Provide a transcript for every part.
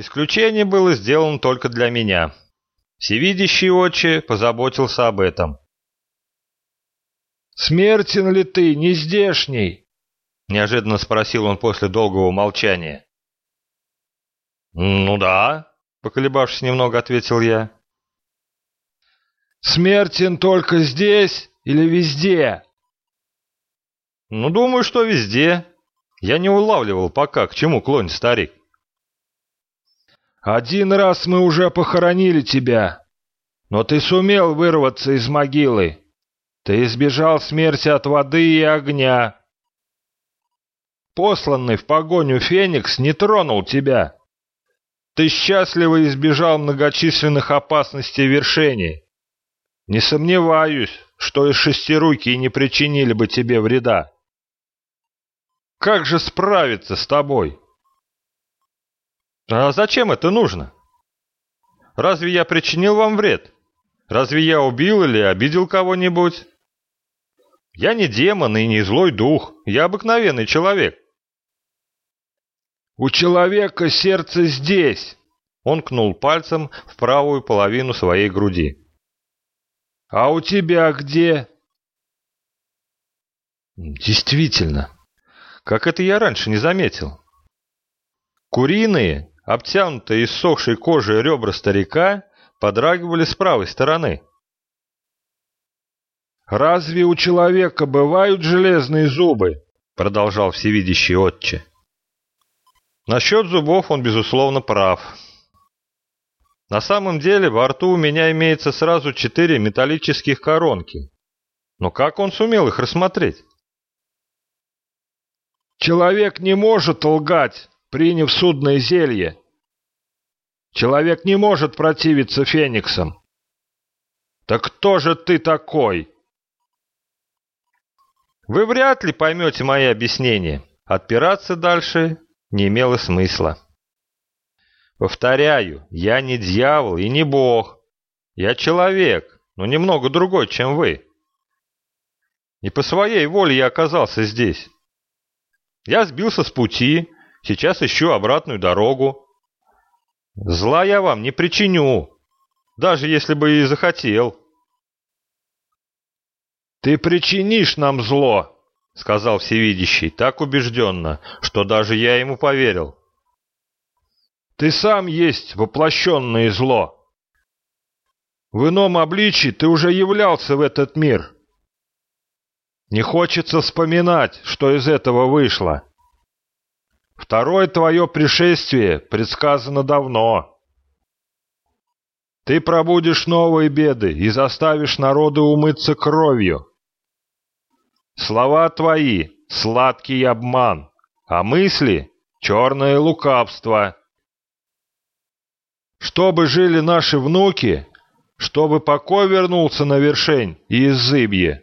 Исключение было сделано только для меня. Всевидящий отче позаботился об этом. «Смертен ли ты, не здешний?» — неожиданно спросил он после долгого молчания. «Ну да», — поколебавшись немного, ответил я. «Смертен только здесь или везде?» «Ну, думаю, что везде. Я не улавливал пока, к чему клонит старик». «Один раз мы уже похоронили тебя, но ты сумел вырваться из могилы. Ты избежал смерти от воды и огня. Посланный в погоню Феникс не тронул тебя. Ты счастливо избежал многочисленных опасностей вершения. Не сомневаюсь, что и шестирукие не причинили бы тебе вреда. Как же справиться с тобой? А зачем это нужно? Разве я причинил вам вред? Разве я убил или обидел кого-нибудь? Я не демон и не злой дух, я обыкновенный человек. У человека сердце здесь. Он кнул пальцем в правую половину своей груди. А у тебя где? Действительно. Как это я раньше не заметил? Куриные, обтянутые иссохшей кожей ребра старика, подрагивали с правой стороны. «Разве у человека бывают железные зубы?» — продолжал всевидящий отче. Насчет зубов он, безусловно, прав. На самом деле во рту у меня имеется сразу четыре металлических коронки. Но как он сумел их рассмотреть? Человек не может лгать, приняв судное зелье. Человек не может противиться фениксам. Так кто же ты такой? Вы вряд ли поймете мои объяснения. Отпираться дальше не имело смысла. Повторяю, я не дьявол и не бог. Я человек, но немного другой, чем вы. Не по своей воле я оказался здесь. Я сбился с пути, сейчас ищу обратную дорогу. Зла я вам не причиню, даже если бы и захотел. «Ты причинишь нам зло», — сказал всевидящий так убежденно, что даже я ему поверил. «Ты сам есть воплощенное зло. В ином обличии ты уже являлся в этот мир. Не хочется вспоминать, что из этого вышло. Второе твое пришествие предсказано давно. Ты пробудешь новые беды и заставишь народы умыться кровью. Слова твои — сладкий обман, а мысли — черное лукавство. Чтобы жили наши внуки, чтобы покой вернулся на вершень и изыбье,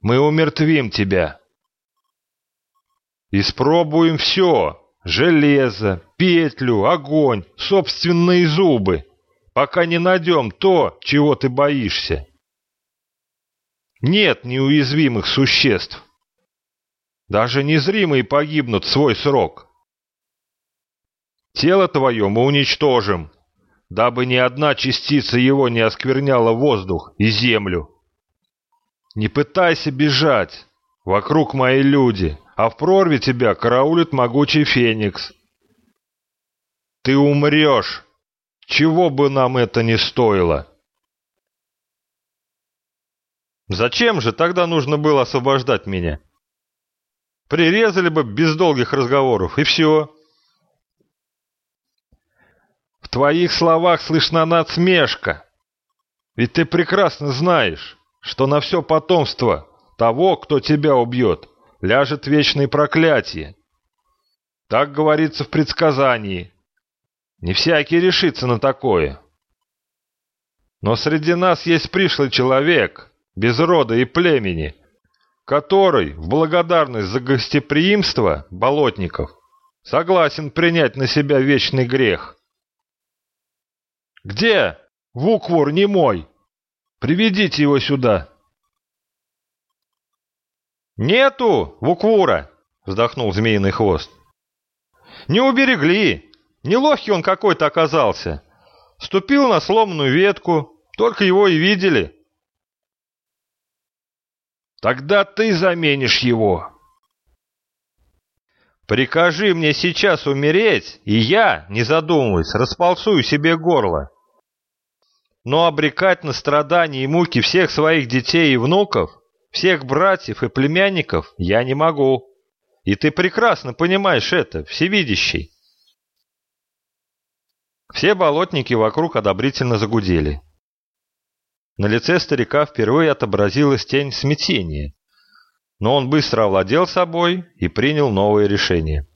мы умертвим тебя. Испробуем все — железо, петлю, огонь, собственные зубы, пока не найдем то, чего ты боишься. Нет неуязвимых существ. Даже незримые погибнут свой срок. Тело твое мы уничтожим, дабы ни одна частица его не оскверняла воздух и землю. Не пытайся бежать, вокруг мои люди, а в прорве тебя караулит могучий феникс. Ты умрешь, чего бы нам это ни стоило. Зачем же тогда нужно было освобождать меня? Прирезали бы без долгих разговоров, и все. В твоих словах слышна надсмешка. Ведь ты прекрасно знаешь, что на все потомство того, кто тебя убьет, ляжет вечное проклятие. Так говорится в предсказании. Не всякий решится на такое. Но среди нас есть пришлый человек, без рода и племени, который, в благодарность за гостеприимство болотников, согласен принять на себя вечный грех. «Где? Вуквур не мой! Приведите его сюда!» «Нету Вуквура!» — вздохнул змеиный хвост. «Не уберегли! Неловкий он какой-то оказался. Ступил на сломанную ветку, только его и видели. Тогда ты заменишь его. Прикажи мне сейчас умереть, и я, не задумываясь, расползую себе горло. Но обрекать на страдания и муки всех своих детей и внуков, всех братьев и племянников я не могу. И ты прекрасно понимаешь это, всевидящий. Все болотники вокруг одобрительно загудели. На лице старика впервые отобразилась тень смятения, но он быстро овладел собой и принял новое решение.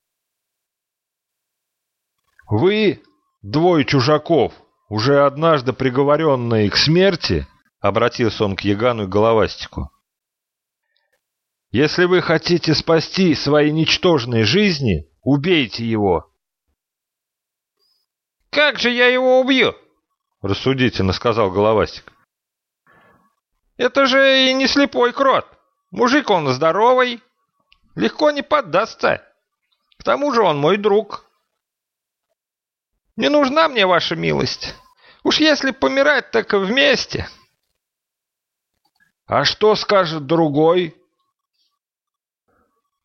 «Вы, двое чужаков, уже однажды приговоренные к смерти», — обратился он к Ягану и Головастику. «Если вы хотите спасти свои ничтожные жизни, убейте его». «Как же я его убью?» — рассудительно сказал Головастик. Это же и не слепой крот. Мужик он здоровый, легко не поддастся. К тому же он мой друг. Не нужна мне ваша милость. Уж если помирать, так вместе. А что скажет другой?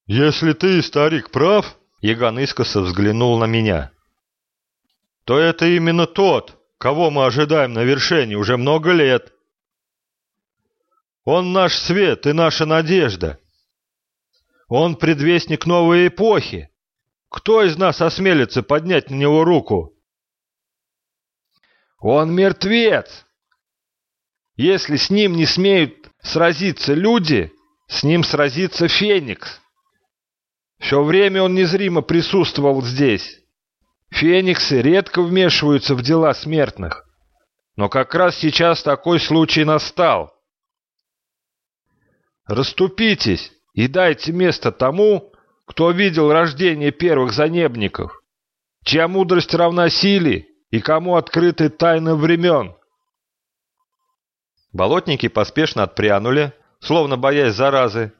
Если ты, старик, прав, Яган искоса взглянул на меня, то это именно тот, кого мы ожидаем на вершине уже много лет. Он наш свет и наша надежда. Он предвестник новой эпохи. Кто из нас осмелится поднять на него руку? Он мертвец. Если с ним не смеют сразиться люди, с ним сразится Феникс. Все время он незримо присутствовал здесь. Фениксы редко вмешиваются в дела смертных. Но как раз сейчас такой случай настал. Раступитесь и дайте место тому, кто видел рождение первых занебников, чья мудрость равна силе и кому открыты тайны времен. Болотники поспешно отпрянули, словно боясь заразы,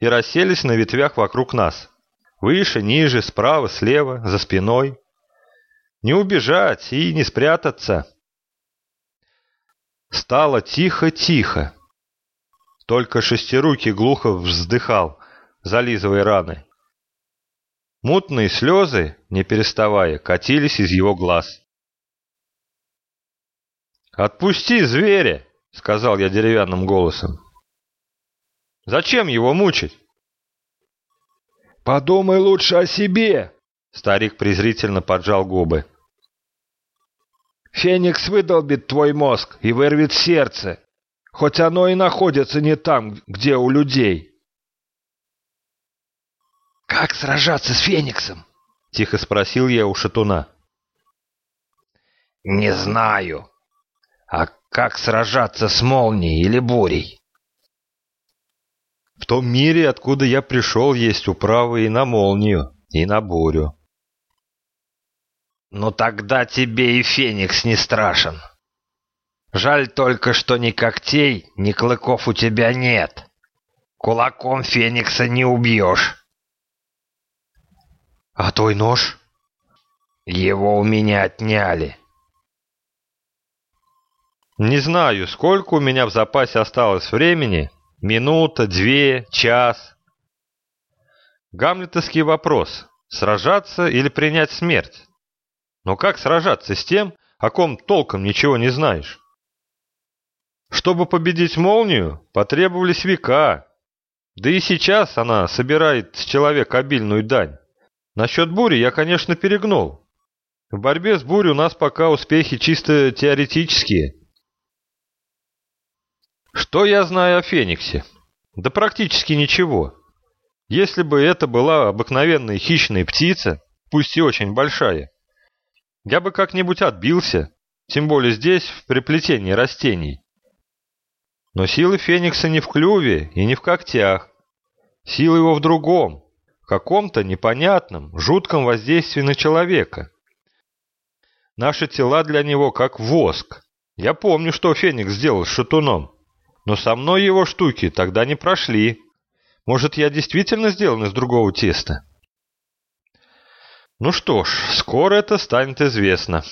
и расселись на ветвях вокруг нас. Выше, ниже, справа, слева, за спиной. Не убежать и не спрятаться. Стало тихо-тихо. Только шестирукий глухо вздыхал, зализывая раны. Мутные слезы, не переставая, катились из его глаз. «Отпусти зверя!» — сказал я деревянным голосом. «Зачем его мучить?» «Подумай лучше о себе!» — старик презрительно поджал губы. «Феникс выдолбит твой мозг и вырвет сердце, хоть оно и находится не там, где у людей. «Как сражаться с Фениксом?» — тихо спросил я у шатуна. «Не знаю. А как сражаться с молнией или бурей?» «В том мире, откуда я пришел, есть управы и на молнию, и на бурю». «Ну тогда тебе и Феникс не страшен», Жаль только, что ни когтей, ни клыков у тебя нет. Кулаком Феникса не убьешь. А твой нож? Его у меня отняли. Не знаю, сколько у меня в запасе осталось времени. Минута, две, час. Гамлетовский вопрос. Сражаться или принять смерть? Но как сражаться с тем, о ком толком ничего не знаешь? Чтобы победить молнию, потребовались века. Да и сейчас она собирает с человека обильную дань. Насчет бури я, конечно, перегнул. В борьбе с бурей у нас пока успехи чисто теоретические. Что я знаю о Фениксе? Да практически ничего. Если бы это была обыкновенная хищная птица, пусть и очень большая, я бы как-нибудь отбился, тем более здесь, в приплетении растений. Но силы Феникса не в клюве и не в когтях. Сила его в другом, каком-то непонятном, жутком воздействии на человека. Наши тела для него как воск. Я помню, что Феникс сделал с шатуном, но со мной его штуки тогда не прошли. Может, я действительно сделан из другого теста? Ну что ж, скоро это станет известно.